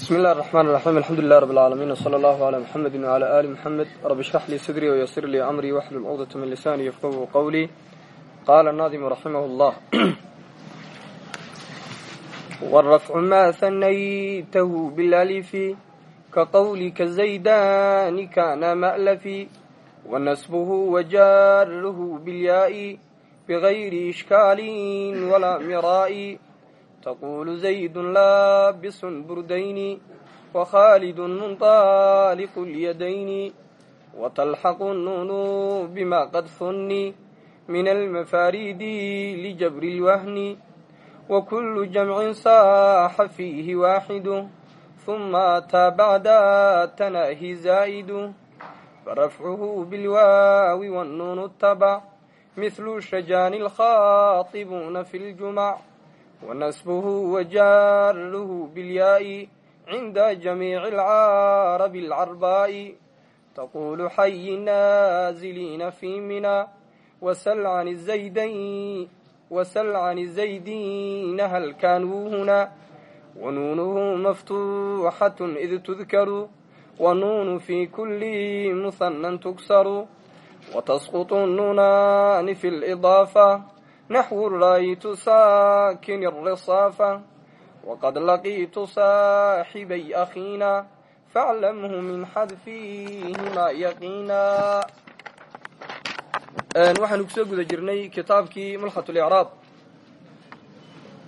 illahi raxmaan raxiim alxamdu lilah rab alcaalamiin wsala allahu calaa muxamedi wcala aali muxamed rabi shrax lii sadrii wayasir lii amrii waxlul cuqdata min lisaani yafqahu qowlii qaala naadimu raximah llah wrafcu ma hanaytahu bilalifi ka qawlika zaydani kana ma'lafi wanasbuhu wajaruhu bilyaai bigayri ishkaalin walaa miraa'i تقول زيد لابس بردين وخالد منطالق اليدين وتلحق النون بما قد ثني من المفاريد لجبر الوهن وكل جمع صاح فيه واحد ثم أتى بعد التناهي زائد فرفعه بالواو والنون التبع مثل شجان الخاطبون في الجمع wanasbuhu wajaruhu bilyaa'i cinda jamiici alcaarabi alcarbaa'i taqulu xayi naaziliina fii mina wasal cani zaydayn wasal cani zaydiina hal kaanuu hunaa wanuunuhu maftuuxatun id tudkaru wanuunu fii kulli muhanan tugsaru watasqutu nunaani fi lidaafa naxwu laaytu saakin risaafa waqad laqiitu saaxibay akhiina faclamhu min xadfihimaa yaqiina waxaanu ku soo guda jirnay kitaabkii mulxatulicraab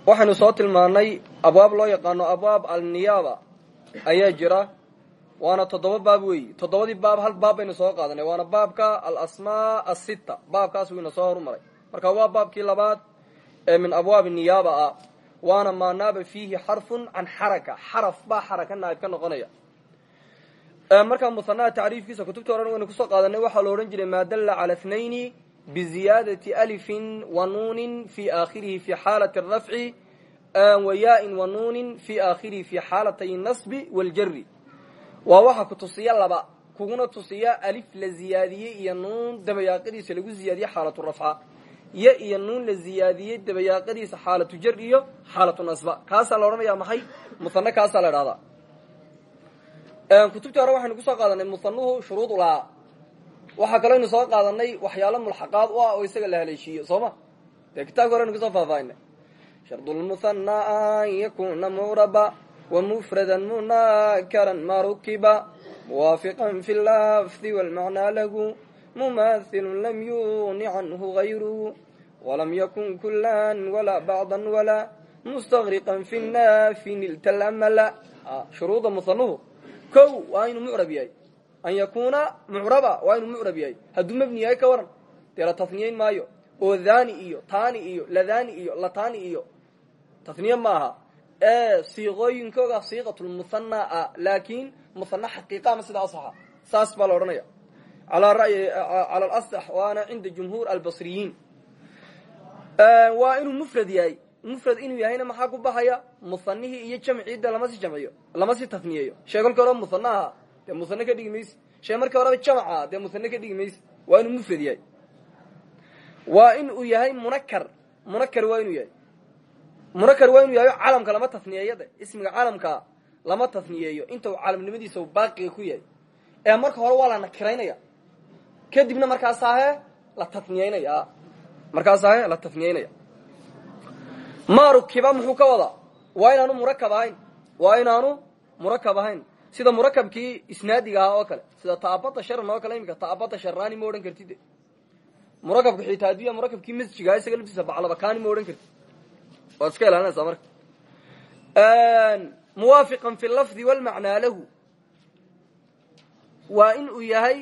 waxaynu soo tilmaanay abwaab loo yaqaano abwaab alniyaaba ayaa jira waana toddoba baab weeyi toddobadii baab hal baab baynu soo qaadanay waana baabka alasmaa asitta baabkaas wiina soo horumaray marka waa baabkii labaad ee min abwaabi niyaaba ah waana maa naaba fiihi xarfun can xaraka. Xaraf baa xaraka ka noqonaya. Markaa musanaa tacriifkiisa kutubta horan waynu ku soo qaadanay waxaa lo odhan jiray maa dalla cala thnayni biziyaadati alifin wa nuunin fi aakhirihi fi xaalati arafci wa yaa-in wa nuunin fi aakhirihi fi xaalatay nasbi waljari waa waxa ku laba kuguna tusiya alif la ziyaadiyey iyo nuun dabayaaqadiisa lagu ziyaadiye xaalatu rafca yo iyo nuun la ziyaadiyey dabayaaqadiisa xaalatu jar iyo xaalatu nasba. Kaasaa la odhanaya maxay? Musane kaasaa la idhahdaa kutubtii hore waxaynu ku soo qaadanay musanuhu shuruud ulahaa waxaa kaloo aynu soo qaadanay waxyaalo mulxaqaad u ah isaga la haleeshiiyo soo ma? Dee kitaabka hore aynu ku soo faahfaahinay shardulmusanna an yakuna mucraba wa mufradan munakaran ma rukiba. Muwaafiqan fi lafdi walmacnaa lahu. Mumahilu lam yuni canhu gayruhu walam yakun kulan walaa bacdan walaa mustaqriqan fi naafi niltalamala shuruuda musanuhu kow waa inuu mucrab yahay an yakuuna mucraba waa inuu mucrab yahay hadduu mebni yahay ka waran dee la tafniyeyn maayo oo dhani iyo tani iyo ladani iyo latani iyo tafniye maaha ee siiqooyinkooga siiqatulmuhana ah laakin muhana xaqiiqa ama sida asaxa saas baa la odhanaya ala ra'yi cala alasax waana cinda jumhuur albasriyiin waa inuu mufrad yahay. Mufrad inuu yahayna maxaa ku baxaya? Musanihii iyo jamciidda lama si jamciyo lama si tafniyeeyo shee kolkii horeba musane ahaa dee musane ka dhigi maysi shee markii horeba jamca dee musane ka dhigi maysi waa inuu mufrad yahay. Waa in uu yahay munakar munakar waa inuu yahay. Munakar waa inuu yahay calamka lama tafniyeeyo de ismiga calamka lama tafniyeeyo inta uu calamnimadiisa baaqiga ku yahay. Ee marka hore waa la nakiraynaya kadibna markaasaahe la tafniyeynaya markaasaahe la tafniyeynaya. Marukiba muxuu ka wadaa? Waa inaanu murakab ahayn? Waa inaanu murakab ahayn? Sida murakabkii isnaadiga ahaa oo kale sida taabada sharan oo kale imika taabada sharani ma odhan kartid. Murakabka xitaa adduya murakabkii masjiga isaga laftiisa baclabakani ma odhan kartid. Waad iska ilaalinaysaa marka. Muwaafiqan fi lafdi walmacnaa lahu. Waa in uu yahay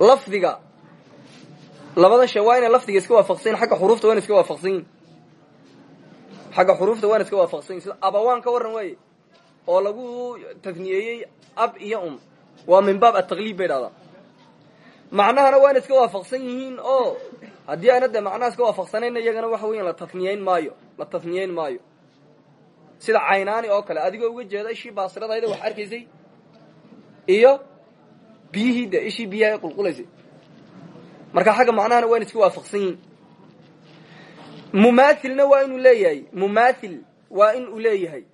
lafdiga labada shay waa inay lafdiga iska waafaqsanyin xagga xuruufta wayna iska waafaqsan yihiin xagga xuruufta wayna iska waafaqsan yihiin sida abawaan ka warran waaye oo lagu tafniyeeyey ab iyo um waa min baab ataqliib bay dhahdaa. Macnahana waana iska waafaqsan yihiin oo haddii ayna dee macnaha iska waafaqsanayna iyagana waxa weyan la tafniyeyn maayo la tafniyeyn maayo. Sida caynaani oo kale adigoo uga jeeda ishii baasiradayda wax arkaysay iyo biyihii ishii biyaha ay qulqulaysay marka xagga macnahana waa in iska waafaqsan yihiin mumaathilna waa inuu leeyahay. Mumaathil waa in leeyahay.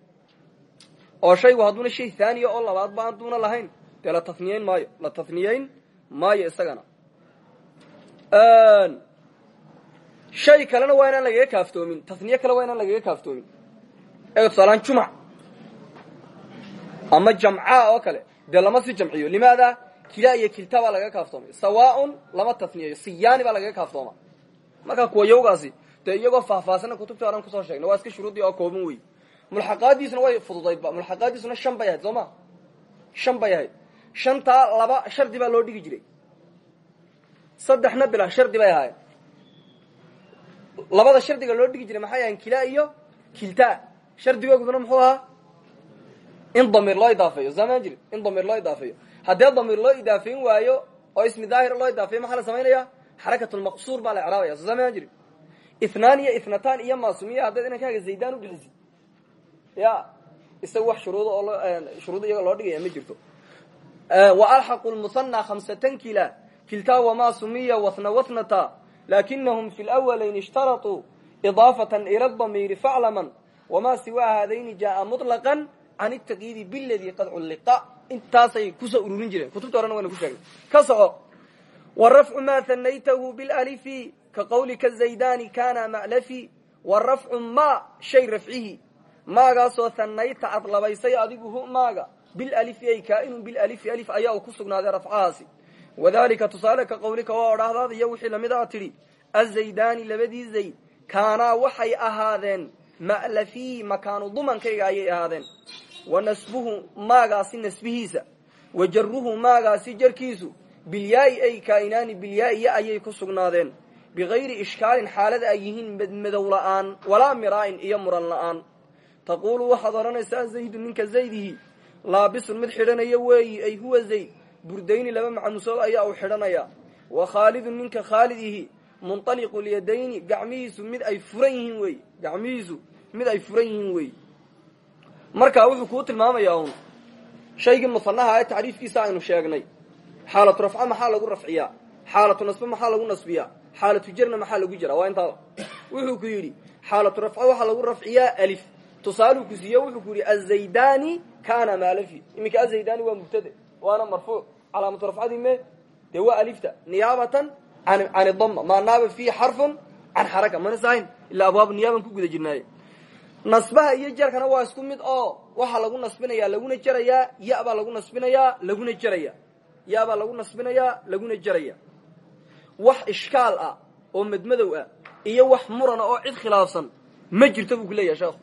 Oo shaygu hadduuna shay thaaniya oo labaadba hadduuna lahayn. Dee la maayo? La taniyeyn maayo isagana. Shay kalena waa inaan lagaga kaaftoomin. Taniye kale waa inaan lagaga kaaftoomin. Ee tusaalaan jumac ama jamca oo kale. Dee si jamciyo. Limaada kila iyo kilta baa lagaga kaaftoomay. Sawaaun lama taniyeeyo siyaani baa lagaga kaaftooma. Markaa kuwa yawgaasi dee iyagoo faahfaahsana kutubtii oran ku soo sheegna waa iska shuruudii oo kooban wey mulxaqaadiisuna way fududaydba mulxaqaadiisuna shan bay ahayd soo ma? Shan bay ahayd. Shantaa laba shardi baa loo dhigi jiray. Saddexna bila shardi bay ahaayeen. Labada shardiga loo dhigi jiray maxay ahayn kila iyo kilta shardigooguduna muxuu ahaa? In damiir loo idaafeeyo samaan jirin in damiir loo idaafeeyo haddee damiir loo idaafeyn waayo oo ismi daahir loo idaafeeyo maxaa la samaynaya xarakatulmaqsuur baa la icraabaya soo samaan jirin ithnaan iyo ithnatan iyo maasumiya haddaad inankaaga zaydaan ubixisid ya isaga wax oo shuruud iyaga loo dhigaya ma jirto. Wa alxaqu lmusanna khamsatan kila. Kiltaa wamaa sumiya wathna wathnata. Lakinahum fi lawalayn ishtaratuu idaafatan ila damiiri faclaman wamaa siwaa haadayni jaaa muطlaqan can itaqyiidi biladii qad culliqa intaasay ku soo ururin jireen kutubta horena wayna ku sheegnay ka soco wa rafcu maa hanaytahu bilalifi ka qawlika zaydani kana maclafi wa ma shay rafcihi maagaasoo hanayta aad labaysay adigu hu maaga bilalifi ay kaainun bilalifi alif ayaa uu ku sugnaaday rafcahaasi wadalika tusaale ka qawlika waa odhaahdaada iyo wixii la mid a tidhi azaydani labadii zayd kaanaa waxay ahaadeen ma'lafii makaanu dumankayga ayay ahaadeen wa nasbuhu maagaasi nasbihiisa wa jaruhu maagaasi jarkiisu bilyaai ay kaa'inaani bilyaaiya ayay ku sugnaadeen. Bigayri ishkaalin xaalada ay yihiin madmadow la'aan walaa miraa'in iyo muran la'aan taquulu waxaad odhanaysaa zaydu ninka zaydihi laabisun mid xidhanaya weeyi ay huwa zayd. Burdayni laba macmuusood ayaa uu xidhanaya. Wa khaalidun ninka khaalidihi munطaliqu lyadayni gacmihiisu mid mid ay furan yihiin wey marka wuxuu kuu tilmaamayaa un shaygii musanaha ee tacriifkiisa aynu sheegnay. Xaalatu rafca maxaa lagu rafciyaa? Xaalatu nasbe maxaa lagu nasbiyaa? Xaalatu jarna maxaa lagu jira waa intaaba wuxuu ku yidhi xaalatu rafca waxaa lagu rafciyaa alif. Tusaaluu ku siiye wuxuu ku yidhi azaydani kana maalafi. Iminka azaydani waa mubtade waana marfuuc calaamatu rafcadii me dee waa alifta. Niyaabatan can dama maa naaba fiihi xarfun can xaraka mana sahayn. Ilaa abwaabu niyaaban ku guda jirnaaye nasbaha iyo jarkana waa isku mid oo waxaa lagu nasbinayaa laguna jerayaa ya baa lagu nasbinayaa laguna jeraya ya baa lagu nasbinayaa laguna jeraya wax ishkaal ah oo madmadow ah iyo wax murana oo cid khilaafsan ma jirto buu ku leeyahay sheekhu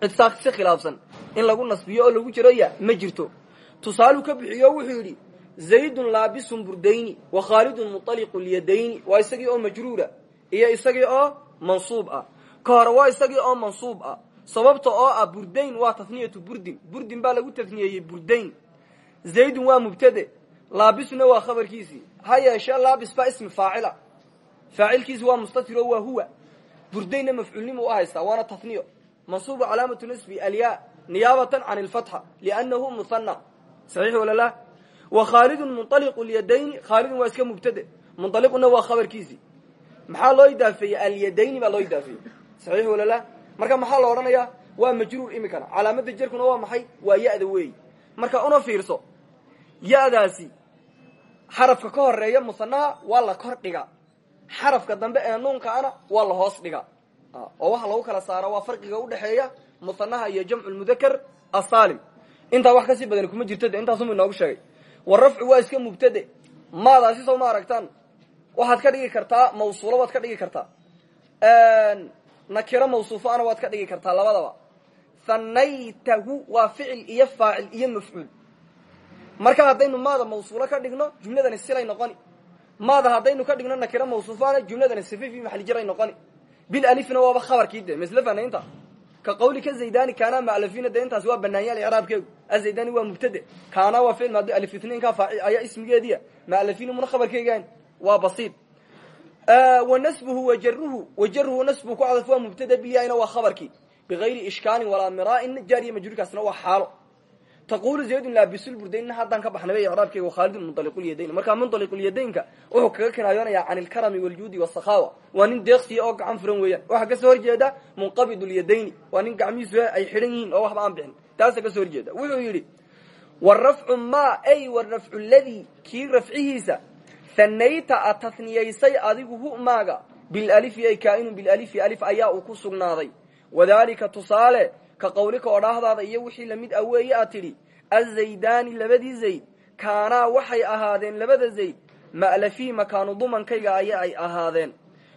cid si khilaafsan in lagu nasbiyo oo lagu jero ma jirto. Tusaaluu ka bixiyo wuxuu yidhi zaydun laabisun burdayni wa khaalidun muطaliqu lyadayni waa isagii oo majruura iyo isagii oo mansuub ah. Ka hore waa isagii oo mansuub ah sababta oo ah burdayn waa taniyatu burdin. Burdin baa lagu taniyeeyey burdayn. Zaydun waa mubtade. Laabisuna waa khabarkiisii ha yeeshe laabis baa ismi faacila. Faacilkiisi waa mustatiro waa huwa. Burdaynna mafcuulnimu u haystaa waana taniyo mansuubu calaamatu nasbi alya niyaabatan can lfatxa liannahu muhana saxiix wala la? Wa khaalidun munطaliqu lyadayni khaalidun waa iska mubtade. Munطaliquna waa khabarkiisii maxaa loo idaafeeyey? Alyadayni baa loo idaafeeyey. Saxiix wala la marka maxaa la odhanayaa? Waa majruur imikana calaamada jerkuna waa maxay? Waa ya-da weey. Marka una fiirso ya-daasi xarafka ka horreeya musanaha waa la kor dhiga. Xarafka dambe ee nuunkaana waa la hoos dhiga. Oo waxa lagu kala saara waa farqiga udhexeeya musanaha iyo jamcu lmudakar asaalim intaa wax ka sii badan kuma jirto de intaasuma inoogu sheegay. Wa rafcu waa iska mubtade. Maadaasi soo ma aragtaan waxaad ka dhigi kartaa mawsuulo waad ka dhigi kartaa nakiro mawsuufaana waad ka dhigi kartaa labadaba. Hanaytahu waa ficil iyo faacil iyo mafcuul. Marka haddaynu maada mawsuulo ka dhigno jumladani silay noqoni. Maada haddaynu ka dhigno nakiro mawsuufaana jumladani sifi fi maxali jiray noqoni. Bilalifna waaba khabarkii de masle fanaynta ka qawlika zaydani kaana maclafina de waa banaanyaal icraabkeegu azaydani waa mubtade kaana waa ficil maadi alif itnainka faaci ayaa ismigeediya. Maclafina muna khabarkeegaan waa basiid wa nasbuhu wajaruhu wajaruhu nasbuhu ku cadaf waa mubtada biyana waa khabarkii bigayri ishkaalin walaa miraa'in jaariya majruurkaasna waa xaalo. Taqulu zaydun laabisulburdaynna haddaan ka baxnay bay icraabkeyga khaalidun munaliqulyadayn markaa munaliqulyadaynka wuxuu kaga kinaayoonaya can ilkarami waljuudi wasakhawa waa nin deeqsiya oo gacan furan weeyaan. Waxaa ka soo horjeeda munqabidulyadayni waa nin gacmihiisu ay xidhan yihiin oo waxba aan bixin. Taasa ka soo horjeeda wuxuu yidhi warafcu ma ay warafcu ladii kii rafcihiisa hanayta a tasniyaysay adigu hu maaga. Bilalifi ay kaainun bilalifi alif ayaa uu ku sugnaaday. Wadalika tusaale ka qawlika odhaahdaada iyo wixii la mid ah weeye aad tidhi azaydaani labadii zayd kaanaa waxay ahaadeen labada zayd ma'lafii makaanu dumankayga aya ay ahaadeen.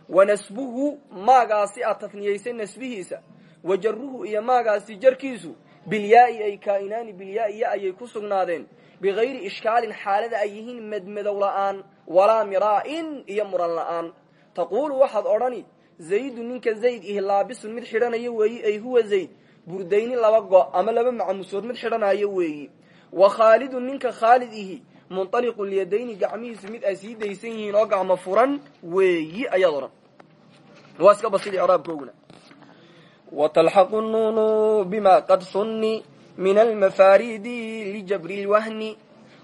Wa nasbuhu maagaasi aad tasniyaysay nasbihiisa. Wa jaruhu iyo maagaasi jarkiisu bilyaai ay kaa'inaani bilyaai ya ayay ku sugnaadeen bigayri ishkaalin xaalada ay yihiin medmadow la'aan walaa miraa'in iyo muran la'aan taquulu waxaad odhani zaydu ninka zayd ihi laabisun mid xidhanayo weeyi ay huwa zayd burdayni laba go ama laba macmusood mid xidhanayo weeyi wa khaalidun ninka khaalid ihi munطaliqu lyadayni gacmihiisu mid ay sii daysan yihiin oo gacmo furan weeyi ayaad odhan waa min almafaridi lijabri lwahni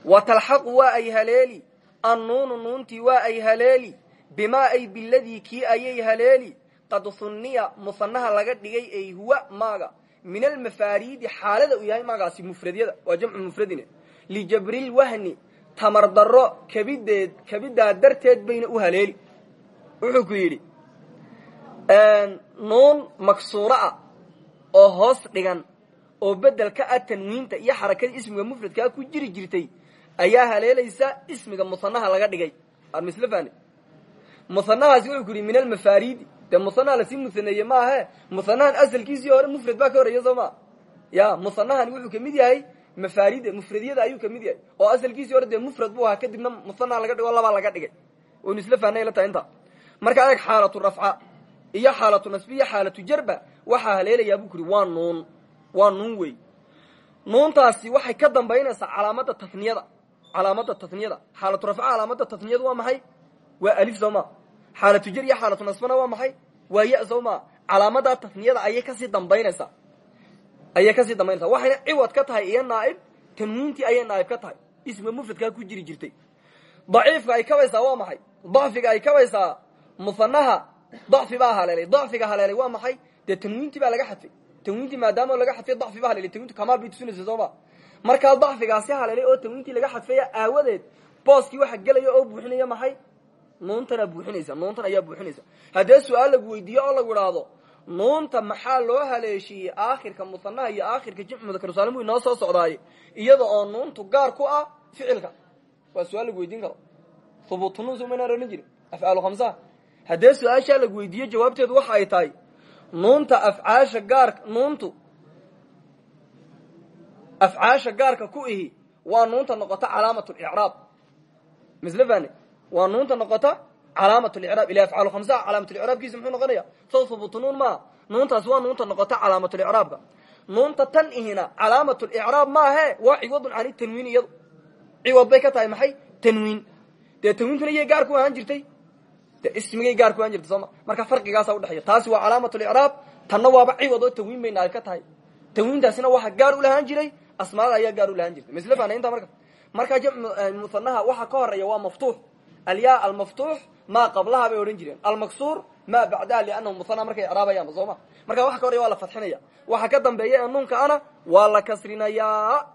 watalxaqu waa ay haleeli annuunu nuuntii waa ay haleeli bimaa ay biladii kii ayay haleeli qad sunniya musanaha laga dhigay ay huwa maaga min almafaridi xaalada uu yahay maagaasi mufradyada waa jamcu mufradine lijabrilwahni tamar daro kabideed kabidaa darteed bayna u haleeli wuxuu ku yidhi nuun maksuuro oo hoos dhigan oo bedel ka ah tanwiinta iyo xarakada ismiga mufradkaa ku jiri jirtay ayaa haleelaysa ismiga musanaha laga dhigay. Armisl fani musanahaasi wuxuu ku min almafaridi dee musanaha la sii musaneeye maahe musanahan asalkiisii hore mufrad baa ka horreeya soo ma? Ya musanahani wuxuu ka mid yahay mafarida mufradyada ayuu ka mid yahay. Oo asalkiisii hore dee mufrad buu ahaa kadibna musanaha laga dhigo labaa laga dhigay. Waynu isla fahnay la tahay inta. Marka adag xaalatu rafca iyo xaalatu nasbi iyo xaalatu jarba waxaa haleelayaa buu ku waa nuun waa nuun wey nuuntaasi waxay ka dambaynaysaa calaamada taniyada calaamada taniyada xaalatu rafca calaamada taniyadu waa maxay? Waa alif soo ma. Xaalatu jar iyo xaalatu nasbana waa maxay? Waa ya soo ma. Calaamada taniyada ayay ka sii dambaynaysaa. Ayay ka sii dambaynaysaa. Waxayna ciwad ka tahay iyo naaib. Tanwiintii ayay naaib ka tahay. Ismiga mufradkaa ku jiri jirtay. Daciifka ay kabaysaa waa maxay? Dacfiga ay kabaysaa musanaha dacfi baa haleelay. Dacfiga haleelay waa maxay? Dee tanwiintii baa laga xadfay tanwiintii maadaama laga xadfay dacfi baa haleelay tanwiintu kamaal bay tusinaysa soo ma? Markaa dacfigaasi haleelay oo tanwiintii laga xadfaya aawadeed booskii waxa gelaya oo buuxinaya maxay? Nuuntana buuxinaysa nuuntan ayaa buuxinaysa. Haddee su'aal lagu weydiiyo oo lagu idhaahdo nuunta maxaa loo haleeshiiyey aakhirka musanaha iyo aakhirka jimcu mudakarusaalim buu inoo soo socdaaye iyada oo nuuntu gaar ku ah ficilka? Waa su'aal lagu weydiin karo. Hubuutu nuun sumayna ohan jirin afcaalu khamsaha haddee su'aashaa lagu weydiiyo jawaabteedu waxa ay tahay nuunta afcaasha gaarka nuuntu afcaasha gaarka ku ihi waa nuunta noqota calaamat licraab misle fane waa nuunta noqota calaamat licraab ila afcaalu khamsaha calaamatulicraabkiisa muxuu noqonaya? Hubuutu nuun maaha nuuntaas waa nuunta noqota calaamatulicraabka nuunta tan ihina calaamatulicraab maahe? Waa ciwadun cani tanwiin iyadu. Ciwad bay ka tahay maxay? Tanwiin. Dee tanwiintuna iyay gaar ku ahaan jirtay de ismigay gaar ku ahaan jirtay sooma. Marka farqigaasa udhexeeya taasi waa calaamatulicraab tanna waaba ciwad oo tanwiin bay naaib ka tahay. Tanwiintaasina waxa gaar u lahaan jiray asmaada ayaa gaar u lahaan jirtay. Misle fana intaa marka. Markaa jamcu musanaha waxa ka horreeya waa maftuux. Alyaa almaftuux maa qablaha bay odhan jireen. Almaksuur maa bacdaha liannahu musana markay icraabayaanba soo ma marka waxa ka horaya waa la fadxinaya waxa ka dambeeya ee nuunka ana waa la kasrinayaa.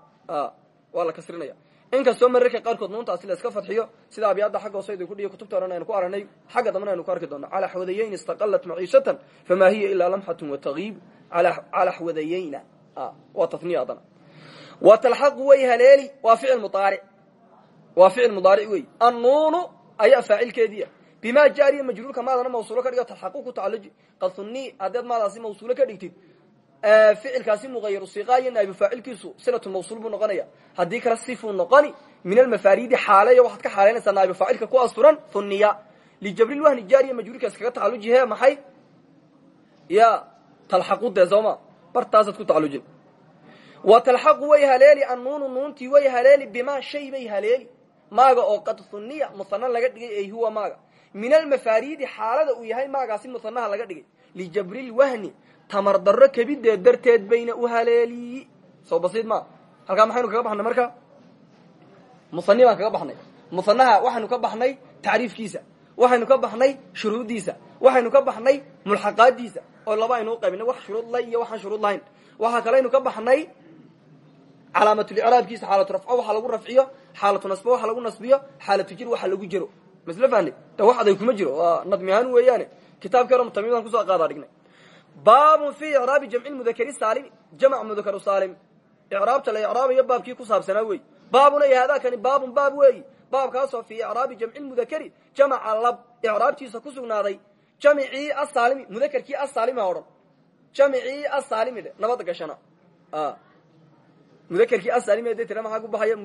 Waa la kasrinaya inkastoo mararka qaarkood nuuntaasi la iska fadxiyo sida abyaadda xagga hoose idinku dhiyo kutubta oran aynu ku aragnay xagga dambena aynu ku arki doono. Calaa xwadayeyn istaqalat maciishatan famaa hiya ilaa lamxatun watagiib calaa xwadayeyna waa taniya adana wa talxaqu way haleeli waa ficil mudaaric. Waa ficil mudaaric wey annuunu ayaa faacilkeediia bimaa jaariya majruurka maadana mawsuulo ka dhigo talxaqu ku tacaluji qad sunni haddeed maadaasi mawsuulo ka dhigtid ficilkaasi muqayaru siqaayo naa'ibu faacilkiisu silatu mawsuul buu noqonaya. Haddii kale sifuu noqoni min almafaridi xaaleeyo waxaad ka xaaleynaysaa naa'ibu faacilka ku asturan huniya lijabril wahni jaariya majruurkaas kaga tacaluji he maxay? Ya talxaqu dee sooma bartaasaad ku tacalujin wa talxaqu way haleeli annuunu nuuntii way haleeli bimaa shay bay haleeli. Maaga oo qad huniya musana laga dhigay ay huwa maaga. Min almafaridi xaalada uu yahay maagaasi musanaha laga dhigay lijabril wahni tamar daro kabideed darteed bayna u haleeli soo basiid ma halkaa maxaynu kaga baxnay marka musani kaga baxnay musanaha waxaynu ka baxnay tacriifkiisa waxaynu ka baxnay shuruuddiisa waxaynu ka baxnay mulxaqaadiisa oo laba aynu uqaybinay wax shuruud la iyo waxaan shuruud lahayn waxaa kaleynu ka baxnay calaamatulicraabkiisa xaalatu rafco waxa lagu rafciyo xaalatu nasbo waxa lagu nasbiyo xaalatu jir waxa lagu jiro masle fahne de wax aday kuma jiro waa nadmi kitaabkii hore mutamidan ku soo qaadaa dhignay baabun fi icraabi jamci mudakari saalimi jamc mudakaru saalim. Icraabta la icraabayo baabkii ku saabsanaa wey baabuna iyo haadaakani baabun baab weeyi baabkaasoo fii icraabi jamci mudakari jamaca lab icraabtiisa ku sugnaaday. Jamicii asaalimi mudakerkii asaalimi ha odhan. Jamicii asaalimi dhe nabadda gashana. Mudakerkii asaalimi de tira maxaa ku baxaya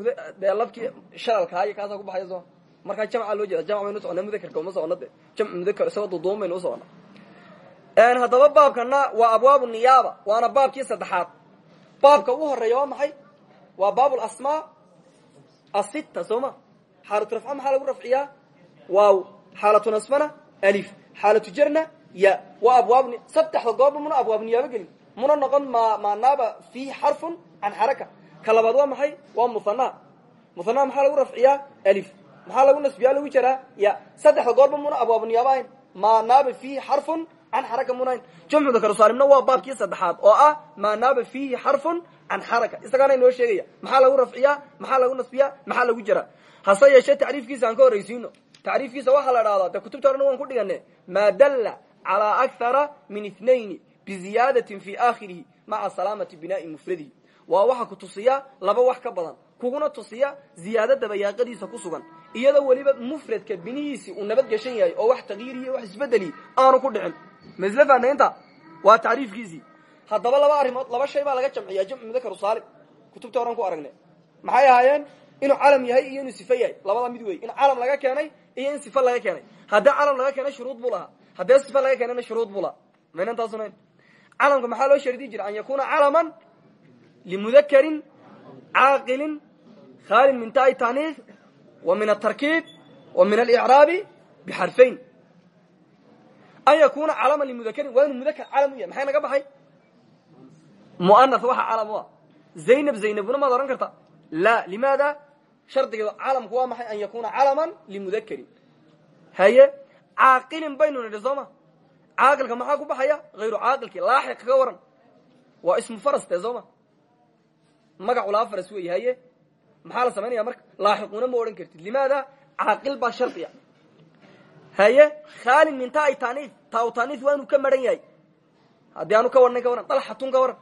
dee labkii shalalkaayo kaasaa ku baxaya soo markaa jamca loo jeeda jamc baynu usocona mudakerka uma socona de jamc mudakar isagoo duduuban baynu usocona haddaba baabkana waa abwaabu niyaaba waana baabkii saddexaad. Baabka ugu horreeya waa maxay? Waa baab lasmaa asita soo ma? Xaalatu rafca maxaa lagu rafciyaa? Waaw xaalatu nasbana alif. Xaalatu jarna ya. Waa abwaab saddexda goorba muna abwaab niyaabo gelin. Muna noqon ma maanaaba fiihi xarfun can xaraka. Ka labaad waa maxay? Waa muhanaha muhanaha maxaa lagu rafciyaa? Alif maxaa lagu nasbiyaa lagu jaraa ya saddexda goorba muna abwaab niyaabo ahayn. Maanaaba fiihi xarfun can xaraka munahayn jamcu dakarusaalimna waa baabkii saddexaad oo ah maanaaba fiihi xarfun can xaraka isagaana inoo sheegaya maxaa lagu rafciyaa maxaa lagu nasbiyaa maxaa lagu jaraa hase yeeshee tacriifkiisa aan ka horraysiino. Tacriifkiisa waxaa la dhahdaa dee kutubta horena waan ku dhigane maa dalla calaa akthara min ithnayni biziyaadatin fi aakhirihi maca salaamati binaa'i mufradihi. Waa waxa ku tusiya laba wax ka badan kuguna tusiya ziyaado dabayaaqadiisa ku sugan iyadoo weliba mufradka binihiisii uu nabad gashan yahay oo wax takyiirihi wax isbedeli aanu ku dhicin. Masle faanaynta waa tacriifkiisii haddaba laba arrimood laba shay baa laga jamciyaa jamcu mudakaru saalim. Kutubta horan ku aragne maxay ahaayeen? Inuu calam yahay iyo inuu sifo yahay. Labada mid wey in calam laga keenay iyo in sifo laga keenay. Haddii calam laga keenay shuruud buu lahaa. Haddii sifo laga keenayna shuruud buu lahaa. Maynan taasunayn calamka maxaa loo shardi jira an yakuna calaman limudakarin caaqilin khaalin min taai taaniif wa min atarkiib wa min alicraabi bixarfayn an yakuna calaman limudakarin waa inuu mudakar calam u yahay maxay naga baxay muanas waxa calam u ah zaynab zaynabuna maad ohan karta la limaada shardigeedu calamku waa maxay an yakuna calaman limudakarin haye caaqilin baynu nidhi soo ma caaqilka maxaa ku baxaya hayru caaqilki laaxiq ka waran waa ismu faraste soo ma magaculaa faras wey haye maxaa la samaynaya marka? Laaxiquna ma odhan kartid. Limaada caaqil baa shardiya haye khaalin min taai taaniif taa taaniif waa inuu ka maran yahay. Haddii aanu ka warnay ka waran dalxatun ka waran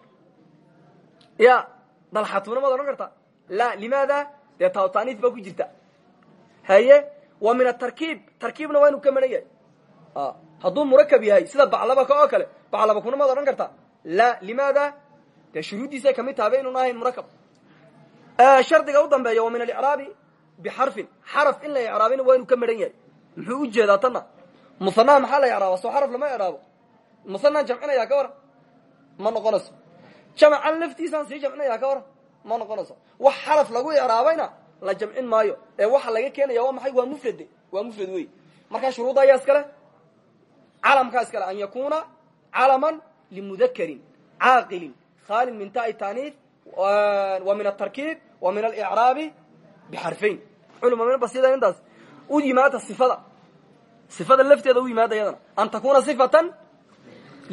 ya dalxatuna maad odhan karta la limaada dee taa taaniif baa ku jirta. Haye wa min atarkiib tarkiibna waa inuu ka maran yahay. Hadduu murakab yahay sida baclabaka oo kale baclabakuna maad odhan karta la limaada dee shuruuddiisay ka mid tahaba inuun ahayn murakab shardiga u dambeeya wa min alicraabi bixarfin. Xaraf in la icraabina waa inuu ka maran yahay. Muxuu u jeedaa tanna? Musanaha maxaa la icraaba soo xaraf lama icraabo musanaan jamcinayaa ka waran. Ma noqonayso. Jamacan laftiisaan sii jamcinayaa ka waran. Ma noqonayso. Wax xaraf lagu icraabayna la jamcin maayo. Ee waxa laga keenaya waa maxay? Waa mufrade waa mufrad wey markaa shuruudda ayaa iskale calamkaa iskale an yakuna calaman limudakarin caaqilin khaalin min taai taaniif wa min atarkiib wa min alicraabi bixarfayn culumamaba sida intaas u yimaada sifada sifada lafteeda u yimaada iyadana an takuna sifatan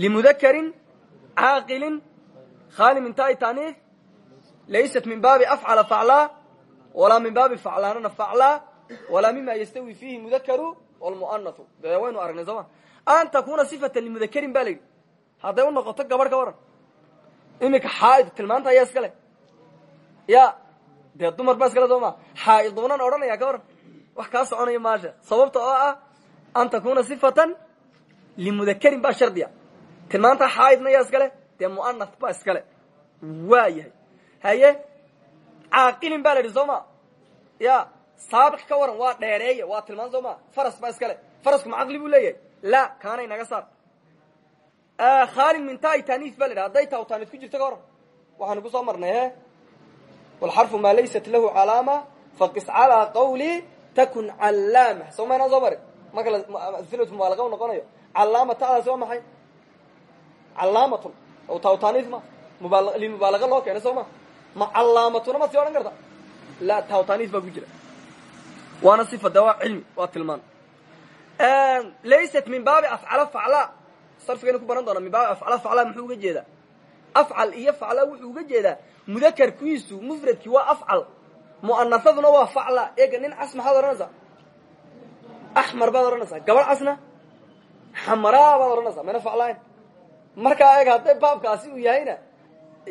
limudakarin caaqilin khaalin min taai taaniif laysat min baabi afcala faclaa walaa min baabi faclaanana faclaa walaa mima yastawi fiihi mudakaru wlmu'anathu dee waynu aragnay sooma an takuna sifatan limudakarin ba la yidhi hadday u noqoto gabadh ka waran iminka xaaid tilmaanta ayaa iskale ya dee dumar baa iskale soo ma xaaidunaan odhanaya ka wax kaa soconaya maasha. Sababta oo ah an takuna sifatan limudakarin baa shardiya. Tilmaanta xaaidna yaa iskale dee mu'anath baa iskale waa yahay. Haye caaqilin baa la yidhi soo ma ya saabiq ka waran waa dheereeye waa tilmaan soo ma faras baa iskale farasku macaqli buu leeyahay. La kaanay naga saar khaalin min taai tanis ba la yidhaha hadday taa tanis ku jirto ka waran waxaanu ku soo marnay he. Walxarfu maa laysat lahu calaama faqis calaa qawli takun callaama soo maynaan soo marin? Marka silatu mubaalaqa u noqonayo. Callaama ta'daasi waa maxay? Callaamatun taa tanis ma? Mubaal limubaalaqa loo keenay soo ma? Ma calaamatuna ma sii odhan karta? La tawtaniis baa ku jira. Waana sifa de waa cilmi waa tilmaan. Laysat min baabi afcala facla sarfigayna ku baran doona min baabi afcala facla muxuu uga jeedaa? Afcal iyo facla wuxuu uga jeedaa. Mudakarkiisu mufradkii waa afcal. Mu'anasaduna waa facla. Eega nin cas maxaad odhanaysaa? Axmar baad odhanaysaa? Gabadh casna? Xamaraa baad odhanaysaa? Mayna faclayn. Markaa eeg hadday baabkaasi uu yahayna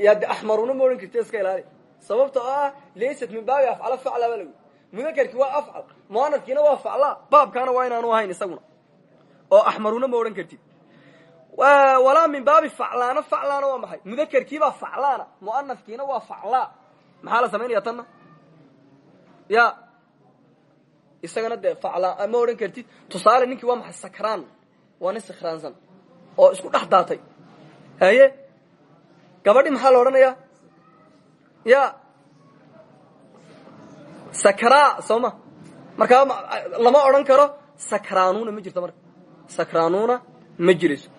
yaa de axmaruna ma odhan karti iska ilaali. Sababta oo ah laysat min baabi afcala facla baa lagu mudakarkii waa afcal. Muanadkiina waa facla. Baabkaana waa inaanu ahayn isaguna. Oo axmaruna ma odhan kartid walaa min baabi faclaana faclaana waa maxay? Mudakarkiibaa faclaana muanafkiina waa facla maxaa la samaynaya tanna? Ya isagana dee facla ma odhan kartid tusaale ninkii waa maxay? Sakraan. Waa nin sikraansan oo isku dhex daatay. Haye? Gabadhi maxaa la odhanayaa? Ya. Sakra soo ma? Markaa lama odhan karo sakranuna ma jirto marka. Sakranuna ma jirayso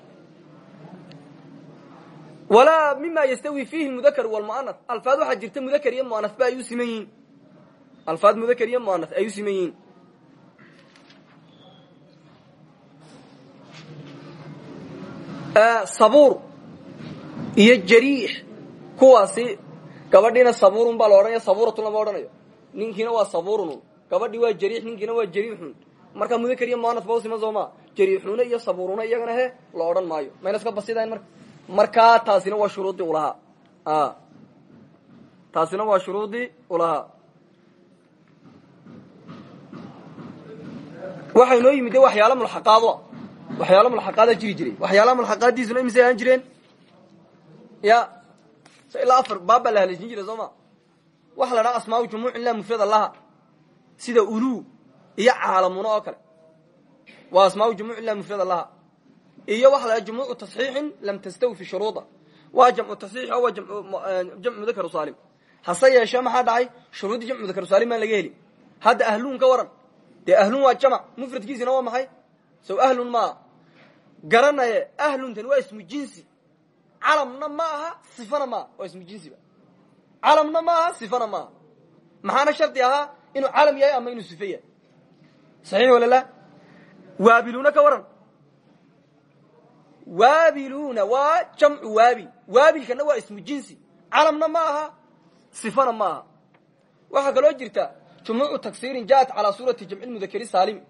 walaa mima yastawi fiihi mudakar walmuanah alfaad waxaa jirta mudakar iyo muanah ba ay u siman yihiin alfaad mudakar iyo muanah ay u siman yihiin sabuur iyo jariix. Kuwaasi gabadhiina sabuurun baa la odhanaya sabuuratun lama odhanayo. Ninkiina waa sabuurun. Gabadhii waa marka mudakar iyo muanah ba jariixuna iyo sabuuruna iyagana he la maayo. Mayna iska marka markaa taasina waa shuruudii ulahaa taasina waa shuruudii ulahaa waxaa inoo yimid de waxyaala mulxaqaado. Waxyaala mulxaqaada jiri jiray waxyaalaha mulxaqaadiisuna imisay ahaan jireen. Ya so ilaa afar baab baa la haleejin jiray soo ma? La dhaha asmaau jumuucin laa mufrada laha. Sida ulu iyo caalamuna oo kale. Waa asmaau jumuucin laa mufrada laha iyo dhaha jumuucu tasxiixin lam tastawfi shuruuda. Waa jamcu tasxiix oo waa jamcu mudakar saalim hase yeeshee maxaa dhacay? Shuruuddii jamcu mudakar saalim baan laga heli. Hadda ahluun ka waran. Dee ahlun waa jamac. Mufradkiisina waa maxay? Sow ahlun maa. Garanaye ahluntan waa ismu jinsi. Calamna ma aha sifana maaha waa ismu jinsiba calamna ma aha sifana maaha maxaana shardi ahaa? Inuu calam yahay ama inuu sife yahay? Saxiix wala la? Waabiluuna ka waran waabiluuna waa jamcu waabil waabilkana waa ismu jinsi. Calamna ma aha sifana ma aha. Waxaa kaloo jirta jumuucu taksiirin jaat calaa suurati jamci mudakari saalim.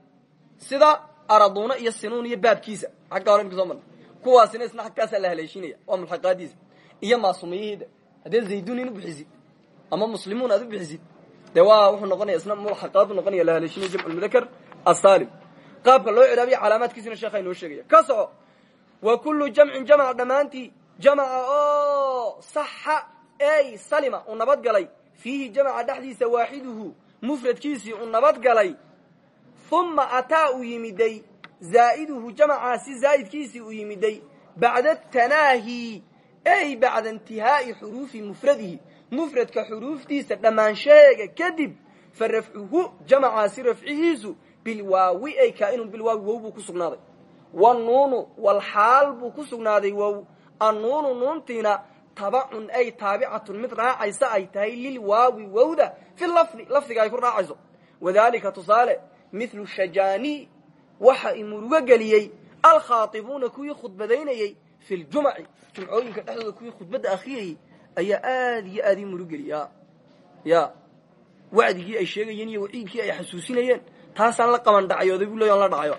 Sida araduuna iyo sinuun iyo baabkiisa. Xagga hore imka soo marna kuwaasina isna xagkaasaa la haleeshinaya waa mulxaqaadiisa iyo maasumiyihiida haddee zaydun in u bixisid ama muslimuun aad u bixisid dee waa wuxuu noqonaya isna mulxaqaad u noqonaya la haleeshinaya jamcu mudakar asaalim qaabka loo cilaabiya calaamaadkiisina sheekha inoo sheegaya. Ka soco wa kullu jamcin jamc dhammaantii jamca oo saxa ey salima uu nabad galay. Fiihi jamca dhexdiisa waaxiduhu mufradkiisii uu nabad galay. Uma ataa uu yimiday zaa'iduhu jamcaasi zaa'idkiisii uu yimiday bacda tanaahi ey bacda intihaa'i xuruufi mufradihi. Mufradka xuruuftiisa dhammaanshaheega kadib fa rafcuhu jamcaasi rafcihiisu bilwaawi ey kaainun bilwaawi wow buu ku sugnaaday wanuunu walxaal buu ku sugnaaday wow. Annuunu nuuntiina tabacun ay taabicatun mid raacaysa ay tahay lilwaawi wowda fi lafdi lafdiga ay ku raacayso. Wadalika tusaale mithlu shajaani waxa i murugo geliyey alkhaatibuuna kuwii khudbadaynayey fi ljumaci jumcooyinka dhexdooda kuwii khudbadda akhriyayey ayaa aad iyo aad ii murugeliya ya wacdigii ay sheegayeen iyo waciidkii ay xasuusinayeen taasaan la qaban dhacayooday buu leey on la dhacayo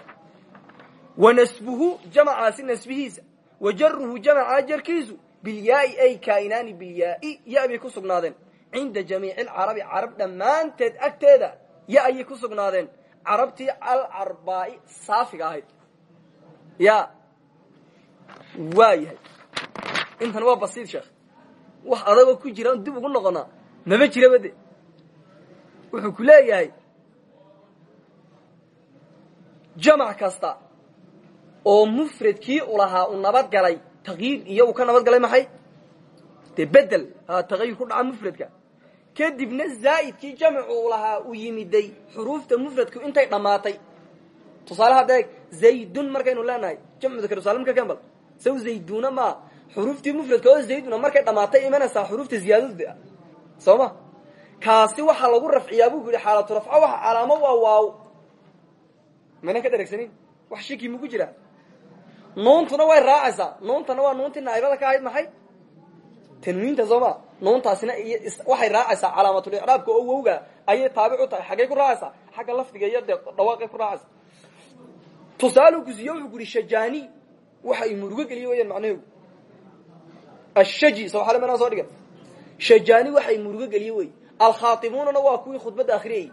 wa nasbuhu jamcaasi nasbihiisa. Wa jaruhu jamcaa jarkiisu. Bilyaai ay kaa'inaani bilyaai ya bay ku sugnaadeen. Cinda jamiici alcarabi carab dhammaanteed agteeda ya ayay ku sugnaadeen. Carabtii alcarbaa'i saafiga ahayd. Ya waa yahay. Intan waa basiid sheekh. Wax adagoo ku jira dib ugu noqonaa. Maba jiraba oo mufradkii u lahaa uu nabad galay takyiir iyo uu ka nabad galay maxay? Dee bedel tagayur ku dhaca mufradka. Kadibna zaa'idkii jamcu uu lahaa uu yimiday xuruufta mufradku intay dhammaatay tusaale hadda eeg zaydun markaynu leenahay jamcu dakar saalimka kembal saw zayduna maa xuruuftii mufradka oo zayduna markay dhammaatay imanaysaa xuruufta ziyaadada soo ma? Kaasi waxaa lagu rafciyaa buu yihi xaalatu rafco waxa calaamo waa waaw. Maynan ka dheregsanin wax shiki muku jiraa nuuntuna way raacaysaa. Nuuntana waa nuuntii naaibada ka ahayd maxay? Tanwiinta soo ma nuuntaasina waxay raacaysaa. Calaamatulicraabka oo wowga ayay taabic u tahay. Xaggay ku raacaysaa. Xagga lafdiga iyo dhawaaqay ku raacaysa tusaale kusiiye wuxuu shajani waxa murugo geliye weyaan macnaheedu. Ashaji sawxale manaa soo dhigan shajani waxay murugo geliye wey alkhaatimunana waa kuwii khudbadda akriyayy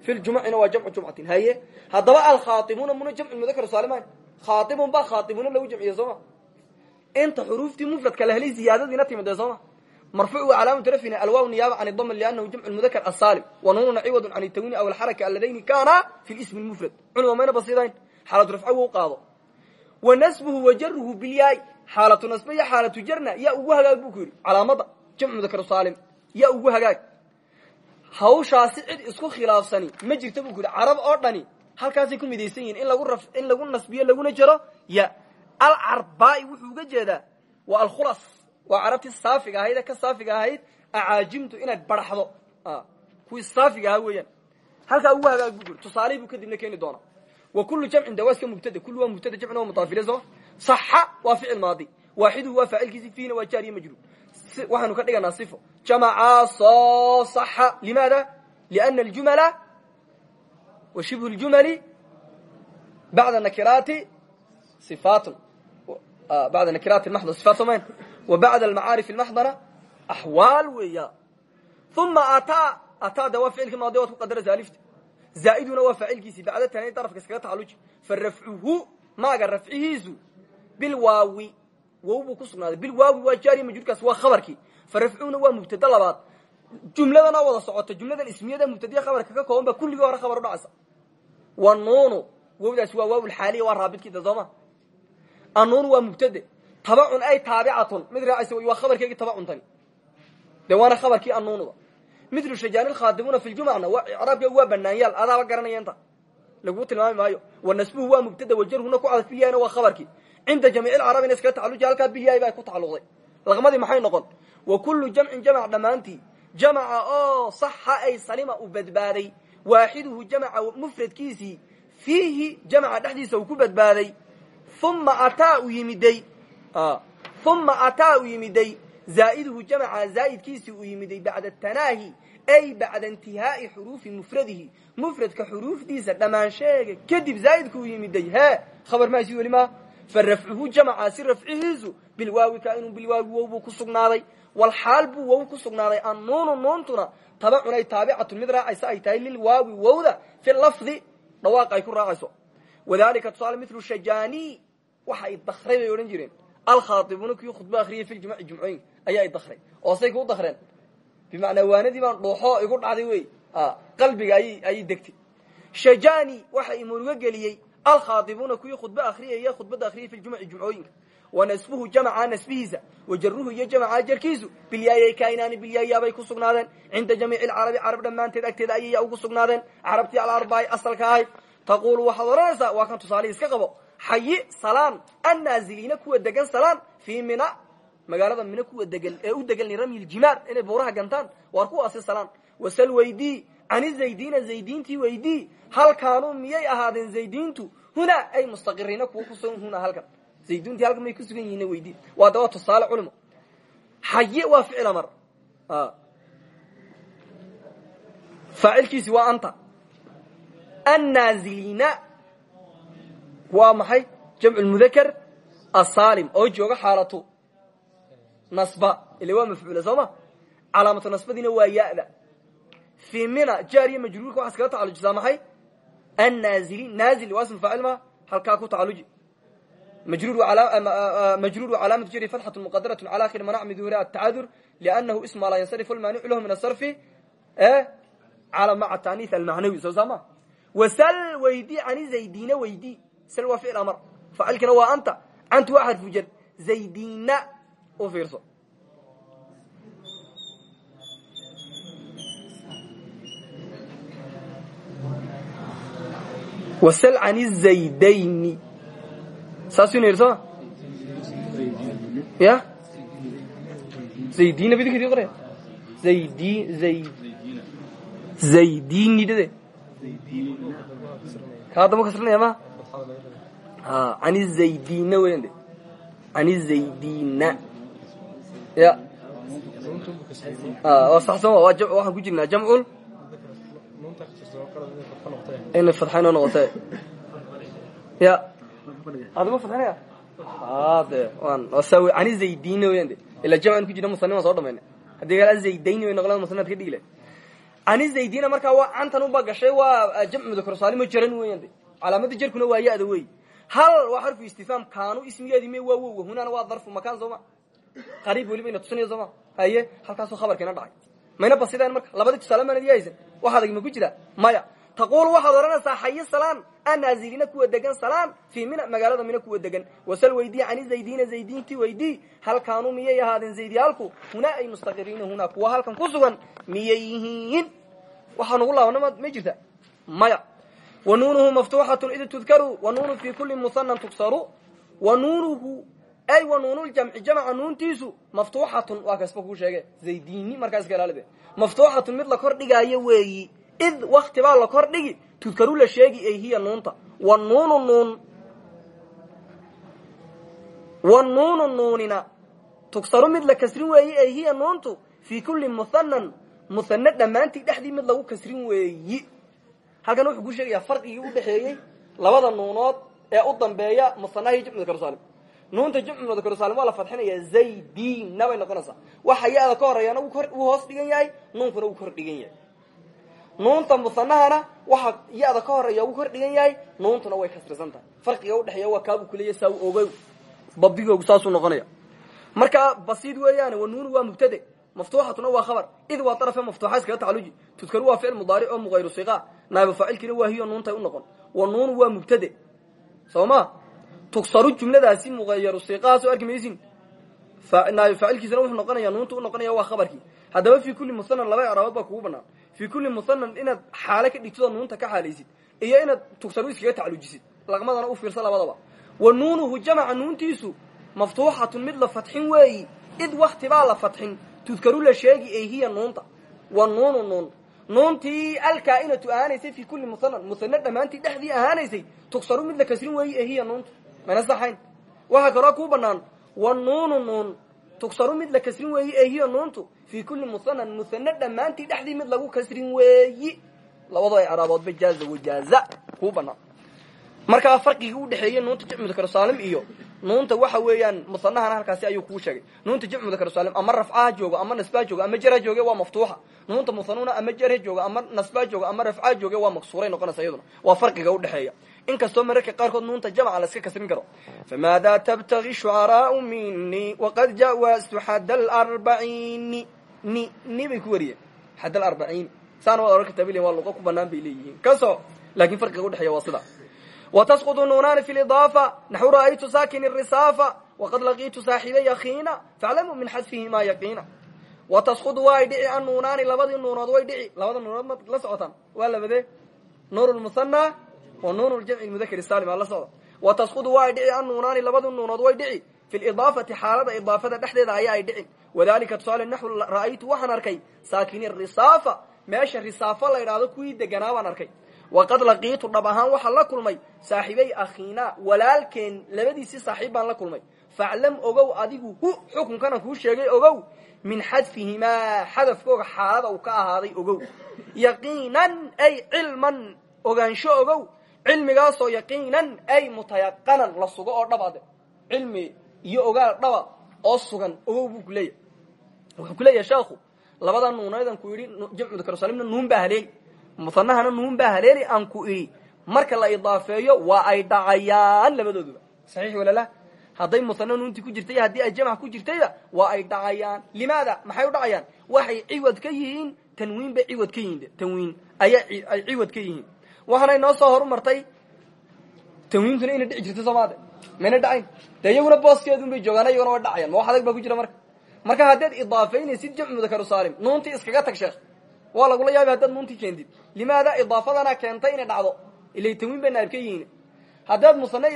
fi ljumucina waa jamcu jumcatin. Haye haddaba alkhaatimuna muna jamcu mudakar saaliman khaatibun baa khaatimuna lagu jamciye soo ma inta xuruuftii mufradka la helay ziyaadadiina timide soo ma marfuuc calaamatu rafina alwaaw niyaaba can dama lianahu jamcu mudakar asalim wa nuununa ciwadun can tawni aw alxaraka aladayni kana fi lismi mufrad cunwa mayna basidayn xaalatu rafco wou qaado wa nasbuhu wa jaruhu bilyaay xaalatu nasbe iyo xaalatu jarna yaa ugu hagaag bu ku yidhi calaamada jamcu mudakar saalim yaa ugu hagaag hawshaasi cid isku khilaafsani ma jirta bu ku yidhi carab oo dhani halkaasay ku midaysan yihiin in lagu nasbiyo laguna jaro ya alcarbaai wuxuu uga jeedaa waa alkhulas waa carabtii saafiga ahayd ee ka saafiga ahayd acaajimtu inaad baraxdo. Kuwii saafiga ahaa weeyaan. Halkaa ugu hagaag bu yidhi. Tusaalihii buu kadibna keeni doonaa. Wa kullu jamcin dawaaska mubtada kullu waa mubtada jamcina waa mutaafile soo? Saxa waa ficil maadi. Waaxiduhu waa faacilkiisi fiihina waa jaariyo majruur. Waxaanu ka dhiganaa sifo. Jamacaa soo saxa. Limaada? Liana aljumala wa shibhu ljumali bacda nakiraati sifaatun bacda nakiraati maxda sifaat somayn wa bacda almacaarif almaxdana axwaal weeya uma ataa ataa de waa ficilkii maadi waad ku qadaraysa alifta zaa'iduna waa faacilkiisii bacda tanayn darafka iskaga taxaluji fa rafcuhu maaga rafcihiisu bilwaawi wow buu ku sugnaaday bilwaawi waa jaariya majruurkaas waa khabarkii fa rafcuhuna waa mubtada labaad. Jumladana wada socota jumladan ismiyada mubtadiya khabarka ka kooban ba kulligii hore khabar u dhacaysa wa nuunu. Wowdaasi waa waaw lxaaliya waa raabidkiida sooma annuunu waa mubtade. Tabacun ay taabicatun mid raacaysa waa khabarkeygii tabacuntani de waana khabarkii annuunuda milu shajaani lkhaadimuna fi ljumacna icraabkeegu waa banaanyaal adaaba garanaya inta laguu tilmaami maayo. Wa nasbuhu waa mubtada wajarhuna ku cadaf bilyahna waa khabarkii. Cinda jamiic carabina iskaga tacaluji halkaa bilyahi baa ku tacaluqday laqmadii maxay noqon? Wa kullu jamcin jamc dhammaantii. Jamaca oo saxa ay salima u waaxiduhu jamca mufradkiisii fiihi jamca dhexdiisa uu ku badbaaday uma ataa u yimiday uma ataa u yimiday zaa'iduhu jamca zaa'idkiisii uu yimiday bacda tanaahi ay bacda intihaa'i xuruufi mufradihi. Mufradka xuruufdiisa dhammaansheega kadib zaa'idku uu yimiday hee khabar maasi weli maa fa rafcuhu jamcaasi rafcihiisu bilwaawi kainun bilwaawi wow buu ku sugnaaday walxaal buu wow ku sugnaaday annuunu nuuntuna tabacun ay taabicatun mid raacaysa ay tahay lilwaawi wowda fi lafdi dhawaaq ay ku raacayso. Wadalika tusaale milu shajani waxa ay dakray bay odhan jireen. Alkhaatibuna kii khudba akriyay fi ljumci jumcooyinka ayaa ay dakray oo say kuu dakreen bimacnaa waanadii baan dhuuxo igu dhacday wey. Qalbiga ayy ayay degtay. Shajani waxa i murugo geliyey alkhaatibuna kuwii khudba akriyaya khudbadda akriyay fi ljumci jumcooyinka wa nasbuhu jamca nasbihiisa. Wa jaruhu iyo jamca jarkiisu. Bilyaayay kainaani bilyaayaabay ku sugnaadeen cinda jamiici alcarabi carab dhammaanteed agteeda ayaya ugu sugnaadeen carabtii alarbaai asalka ahayd taqulu waxaad odhanaysaa waa kan tusaalihii iska qabo. Xayi salaan. Annaaziliina kuwa degan salaan. Fii mina magaalada mina kuwa degan ee u degan liramyi ljimaar inay buuraha gantaan. Waar kuwaasi salaan. Wasal weydii cani zaydiina zaydiintii weydii hal kaanuu miyay ahaadeen zaydiintu? Hunaa ay mustaqiriina kuwa kusugan huna halkan zayduntii halkan may ku sugan yihiin weydii. Waa daba tusaale culimo. Xaye waa ficil amar. Faacilkiisi waa anta. Annaaziliina waa maxay? Jamcu lmudakar asaalim oo jooga xaalatu nasba. Ile waa mafcuula soo ma? Calaamatu nasbadiina waa ya'da. Fii mina jaariya majruurka waxaa iskaga tacalujisaa maxay? Annaaziliin naazil waa ismu faacil ma? Halkaa ku tacaluji majruur calaamatu jari fatxatu muqadaraة calى akhiri manac min duhuri atacadur liannahu isma laa yansarifu lmaanicu lahu min asarfi maca taaniis almacnawi soo saama wasal weydii cani zaydina weydii sal waa ficil amar faacilkina waa anta cantu waa xarfu jar zaydina u fiirso wasal cani zaydayni saasuna yidhi sooma ya? Zaydina bidikidii qoraya zaydi zayd zaydini dhade ka haddama kasrinaya ma ani zaydina weyan de ani zaydina ya. Waa saxsan waxaan ku jirnaa jamcul inay fadxa inoo noqotay ya adama fadxinaya de ani zaydina weyan de. Ila jamcan ku jirna musani waan soo dhamayna haddii kala zaydayni way noqlaan musanaad ka dhigi lahay ani zaydina markaa waa cantan uba gashay waa jamcu mudakarusaalimo jaran weyan de. Calaamada jarkuna waa ya-da wey hal waa xarfu istifhaam kaanu ismigeedi me waa wow hunana waa darfu makaan sooma qariib weliba ina tusinaya sooma haye halkaasoo khabarkiina dhacay. Mayna basideen marka labadii tusaale maanad yahaysan wax adag ma ku jira? Maya taquul waxaad odhanaysaa xayi salaan annaazilina kuwa degan salaan fii mina magaalada mina kuwa degan wasal weydii cani zaydina zaydiintii weydii. Hal kaanuu miyay ahaadeen zaydiyaalku hunaa ay mustaqiriina hunaa kuwa halkan ku sugan miyay yihiin? Waxaa nugu laabana ma jirta. Maya. Wa nuunuhu maftuuxatun id tudkaru wa nuunu fii kulli musanan tuksaru. Wa nuunuhu ay wa nuunuljamci jamca nuuntiisu maftuuxatun waa kasba kuu sheege zaydini markaa iska ilaalibe maftuuxatun mid la kor dhigaayo weeyi id wakti baa la kor dhigi tudkaru la sheegi ay hiya nuunta. Wa nuunu nuun. Wa nuunu nuunina. Tugsaru mid la kasrin weeyi ay hiya nuuntu. Fii kulli muhanan muhane dhammaantii dhexdii mid lagu kasrin weeyi. Halkan wuxuu ku sheegayaa farqigii udhexeeyey labada nuunood ee u dambeeya jamcu mudakarsaalim nuunta jamcu mudakarsaalim waa la fadxinaya zaydina bay noqonaysaa. Waxa ya-da ka horeeyana wuu hoos dhigan yahay nuunkuna wuu kor dhigan yahay nuunta musanahana waxa ya-da ka horreeya wuu kor dhigan yahay nuuntuna way kasrisan tahay farqiga udhexeeya waa kaabu kuleeya saa u ogow. Babdigoogu saasuu noqonaya. Marka basiid weeyaan wa nuunu waa mubtade. Maftuuxatuna waa khabar. Id waa arafe maftuuxa iskaga tacaluji tudkaru waa ficil mudaaric oo muqayru siqa. Naaibu faacilkiina waa hiyo nuuntay u noqon. Wa nuunu waa mubtade. Soo ma tugsaru jumladaasi muqayaru siqaha soo arki maysin naaibu faacilkiisana wuxuu noqonaya nuunta u noqonaya waa khabarkii. Haddaba fii kulli musanan laba icraabood baa kugu fii kulli musanan inaad xaale ka dhigtidoo nuunta ka xaalaysid iyo inaad tugsaru iskaga tacalujisid laqmadana u fiirsa labadaba wa nuunuhu jamaca nuuntiisu maftuuxatun mid la fadxin weeyi id wakti baa la fadxin tudkaru la sheegi ay hiya nuunta wa nuunu nuun nuuntii alkaa-inatu ahaanaysay fii kulli musanan musane dhammaantii dhexdii ahaanaysay tugsaru mid la kasrin weeyi ay hiya nuunta mayna saxayn waxaa kaloo kuu banaan wa nuunu nuun tugsaru mid la kasrin weeyi ay hiya nuuntu fii kulli musanan musane dhammaantii dhexdii mid lagu kasrin weeyi labado ay caraaboodba jaaza wajaaza kuu banaan markaa farqigii udhexeeyey nuunta jamcu mudakarusaalim iyo nuunta waxa weeyaan musanahana halkaasi ayuu kuu sheegay nuunta jamcu mudakarusaalim ama rafcaha joogo ama nasbaa joogo ama jarha jooge waa maftuuxa nuunta musanuna ama jarha joogo ama nasbaa joogo ama rafcaha jooge waa maksuuray noqonaysa iyaduna waa farqiga udhexeeya inkastoo mararka qaarkood nuunta jamca la iska kasrin karo famaada tabtagi shucaraau mini waqad jawaztu xad alarbaciini ni ni bay ku wariyeen xad alarbaciini saana waad ohan kartaa bl waa luqo ku banaan bay leeyihiin kaso laakin farqiga udhexeeya waa sida وتسقط النونان في الإضافة نحو رأيت ساكن الرصافة وقد لقيت صاحبي أخينا فاعلموا من حذفهما يقينا وتسقط واي دعي النونان لبدي النونات واي دعي لبدي النونات لا سعطان ولا بدي نور المثنى ونون الجمع المذكر السالم على صعد وتسقط واي دعي النونان لبدي النونات واي دعي في الإضافة حالة إضافة دحديد أي أي دعي wadalika tusaale naxu ra'aytu waxaan arkay saakini risaafa meesha risaafa la idhaahdo kuwii deganaa baan arkay. Waqad laqiitu dhab ahaan waxaan la kulmay saaxiibey akhiina walaalkeen labadiisii saaxiib baan la kulmay. Faclam ogow adigu hu xukunkana kuu sheegay ogow min xadfihimaa xadafkooga xaalada uu ka ahaaday ogow. Yaqiinan ay cilman ogaansho ogow. Cilmigaasoo yaqiinan ay mutayaqanan la sugo oo dhab ade cilmi iyo ogaal dhaba oo sugan ogow buu ku wuxuu kuleeyahay sheekhu labada nuunaydan ku yidhi jamcu dakarsalimna nuun baa haleeli musanahana nuun baa haleeli ku idhi. Marka la idaafeeyo waa ay dhacayaan labadooduba. Saxiix walala hadday musana nuuntii ku jirtay haddii ay jamc ku jirtayba waa ay dhacayaan. Limaada? Maxay u dhacayaan? Waxay ciwad ka yihiin tanwiin bay ciwad ka yihiin tanwiin ayaa ay ciwad ka yihiin. Waxaana inoo soo horumartay tanwiintuna inay dhici jirto soomaade mayna dhacayn dee booskeedun bay joogaan iyaguna way wax adag baa ku jira marka marka haddaad idaafeynaysid jamcu mudakaru saalim nuuntii iskaga tag sheekh waa lagula yaabay haddaad nuuntii keentid. Limaada idaafadana keentay inay dhacdo? Ilay tanwiin bay naab ka yihiin. Haddaad musane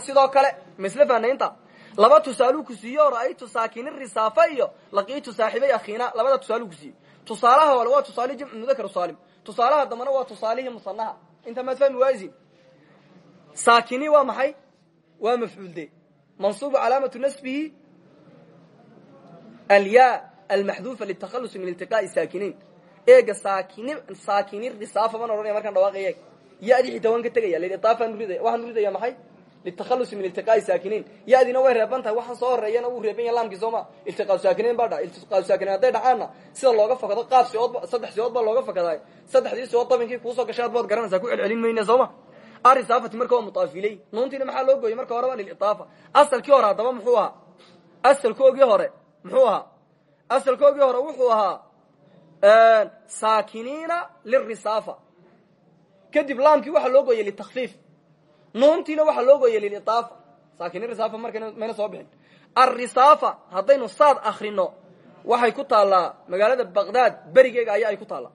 sidoo kale ma isla fahnaynta. Laba tusaaluu ku siiyo ra'aytu saakini risaafa iyo laqiitu saaxibay akhiina labada tusaaluu ku siiyey. Tusaalaha hore waa tusaalihi jamcu mudakar saalim. Tusaalaha dambana waa tusaalihii musanaha inta maad fahmi waayisin? Saakini waa maxay? Waa mafcuul de mansuubu calaamatu nasbihi alya almaxduufa litakhalusi min iltiqaa'i saakiniin eega saakini saakini risaafa man odhanaya markaan dhawaaqaya yadi xitaa waan ka tegaya liiaafaan uridaya waxaan uridaya maxay litakhalusi min iltiqaa'i saakiniin yadina way reeban tahay waxaan soo horeeyana wuu reeban yahay laamkii sooma iltiqaau saakiniin baa dhaca iltiqaau saakiniin hadday dhacaanna sida looga fakado qaab siyoodba saddex siyood baa looga fakaday saddexdii siyood dabinkii kuusoo gashay ad baad garanaysaa ku celcelin mayna sooma arisaafati marka waa mutaafiley nuuntiina maxaa loo gooyey marka horeba lilitaafa asalkii hore haddaba muxuu ahaa asalkoogii hore muxuu ahaa? Asalkoogii hore wuxuu ahaa saakiniina lirisaafa kadib laamkii waxaa loo gooyey litakfiif nuuntiina waxaa loo gooyey lilitaafa saakiniin risaafa marka mayna soo bixin. Alrisaafa haddaynu saad akrino waxay ku taallaa magaalada baqdaad berigeega ayaa ay ku taallaa.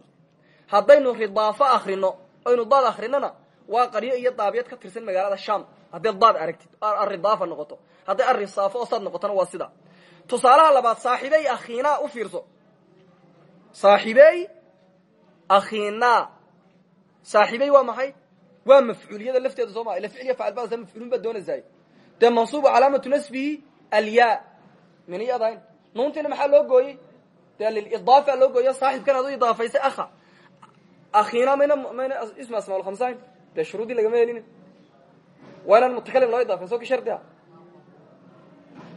Haddaynu ridaafo akrino aynu daad akrinona waa qaryo iyo daabiyad ka tirsan magaalada sham hadday daad aragtid aridaafa noqoto. Hadday arisaafo oo waa sida tusaalaha labaad saaxibey akhiinaa u fiirso. Saaxibey akhiinaa saaxibey waa maxay? Waa mafcuuliyada lafteeda soo maa ila ficil iyo facil baa mafcuulin baad doonaysaay dee mansuubu calaamatu nasbihi alyaa. Miniyadayn nuuntiina maxaa loo gooyey? Dee lilidaafa loo gooyo saaxibkan ad u idaafaysay akha. Akhiina mayna mayna isma asmaa lkhamsayn dee shuruudii lagama helin waa inaan mutakalim loo idaafay soo ka shardi a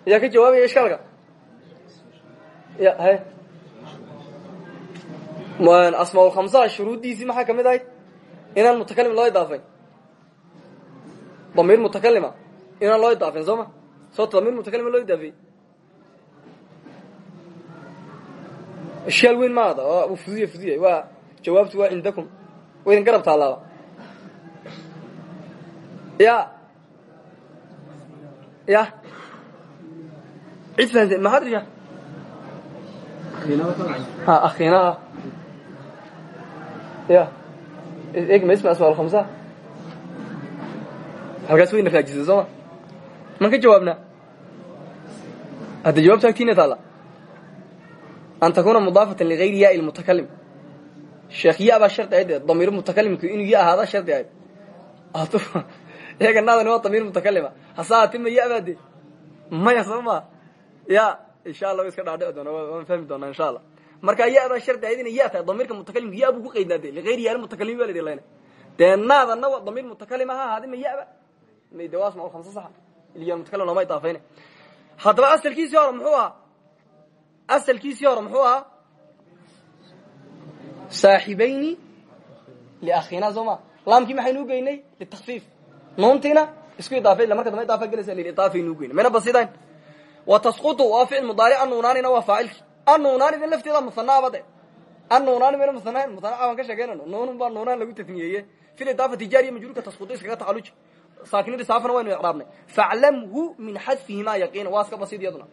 yaa ka jawaabaya ya he asmaa lkhamsa shuruuddiisii maxaa ka mid ahayd inaan mutakalim loo idaafay damiir mutakalima inaan loo idaafen soo ma? Soota damiir mutakalima loo idaafey ishkaal weyn maada u fuduya fuduya waa jawaabtu waa cindakum wa idin garab taalaaba ya. Ya. Cid fahanse maxaad risha ha akhiina. Ya. Eg ma isma asmaa alkhamsa halkaas wayna raajisay soo ma? Man ka jawaabnaa? Hadda jawaabta agtiina taalla. An takuna mudaafatan ligayri yaai lmutakalim sheekh ya baa shardi ahayd damiir mutakalimku inuu ya ahaada shardi ahayd. Iyaga naadani waa damiir mutakalima hase haati ma ya baade maya soo ma? Ya insha allah wa iska dhaadhici doona waan fahmi doonaa insha allah marka ya baa shardi ahayd inay ya tahay damiirka mutakalimku ya buu ku qaydnaade ligayri yaai mutakalimi ba la idhi layna. Dee naadana waa damiir mutakalima ha ahaadi ma yaba de waa asmaa khamsa saxa? Iliya mutakalim looma idaafayna haddaba asalkiisii hore muxuu ahaa? Asalkiisii hore muxuu ahaa? Saaxibayni liakhina soo ma? Laamkii maxaynu ugeynay litakfiif nuuntiina isku idaafay illa marka damba idaafa gelaysa lilidaafaynu ugeynay mayna basidayn wa tasqutu waa ficil mudaaric annuunaanina waa faacilki annuunaanida lafteeda musanaaba de. Annuunaani mayna musanayn musana waan ka sheegeynano nuunun baa nuunaan lagu tafniyeeye fil idaafati jaariya majruurka tasqutu iskaga tacaluji saakini saafana waynu icraabnay. Faclamhu min xadfihimaa yaqiina waa iska basid iyaduna.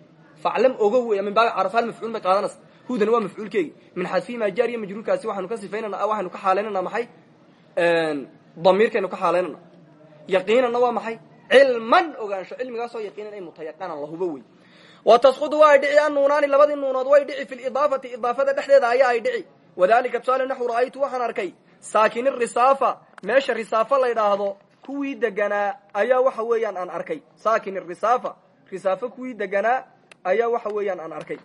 Faclam ogo wey min baabi carafaal mafcuul bay qaadanaysa. Hudana waa mafcuulkeegi. Min xadfihimaa jaariya majruurkaasi waxaanu ka sifaynana waxaynu ka xaalaynana maxay? Damiirkaynu ka xaalaynana yaqiinanna waa maxay? Cilman ogaansho. Cilmigaasoo yaqiinan ay mutayaqanan lahuba wey wa tasqudu waa ay dhici annuunaani labadii nuunood way dhici fi lidaafati idaafada dhexdeeda ayaa ay dhici wadalika tusaale naxu ra'aytu waxaan arkay saakini risaafa meesha risaafa la ydhaahdo kuwii deganaa ayaa waxa weeyaan aan arkay saakin risaafa risaafa kuwii deganaa ayaa waxa weeyaan aan arkay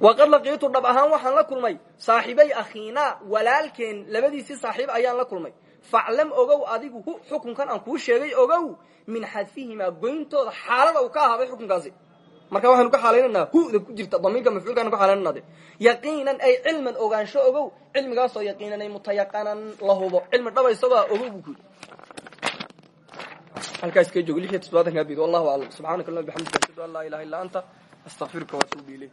waqad laqiitu dhab ahaan waxaan la kulmay saaxibay akhiinaa walaalkeen labadiisii saaxiib ayaan la kulmay faclam ogow adigu xukunkan aan kuu sheegay ogow min xadfihimaa goyntooda xaalada uu ka ahaaday xukunkaasi marka waxaynu ka xaalaynanaa huda ku jirta damiirka mafcuulkaanu ka xaalaynana de yaqiinan ay cilman ogaansho ogow cilmigaasoo yaqiinan ay mutayaqanan la hubo. Cilmi dhaba isagoo ogow buu ku halkaas ka joogo lix iyo todobaatanka bid wallahu aclam subxaanaka allahuma bixamdika ashhadu an laa ilaha illa anta astaqfiruka waatuubu ilayk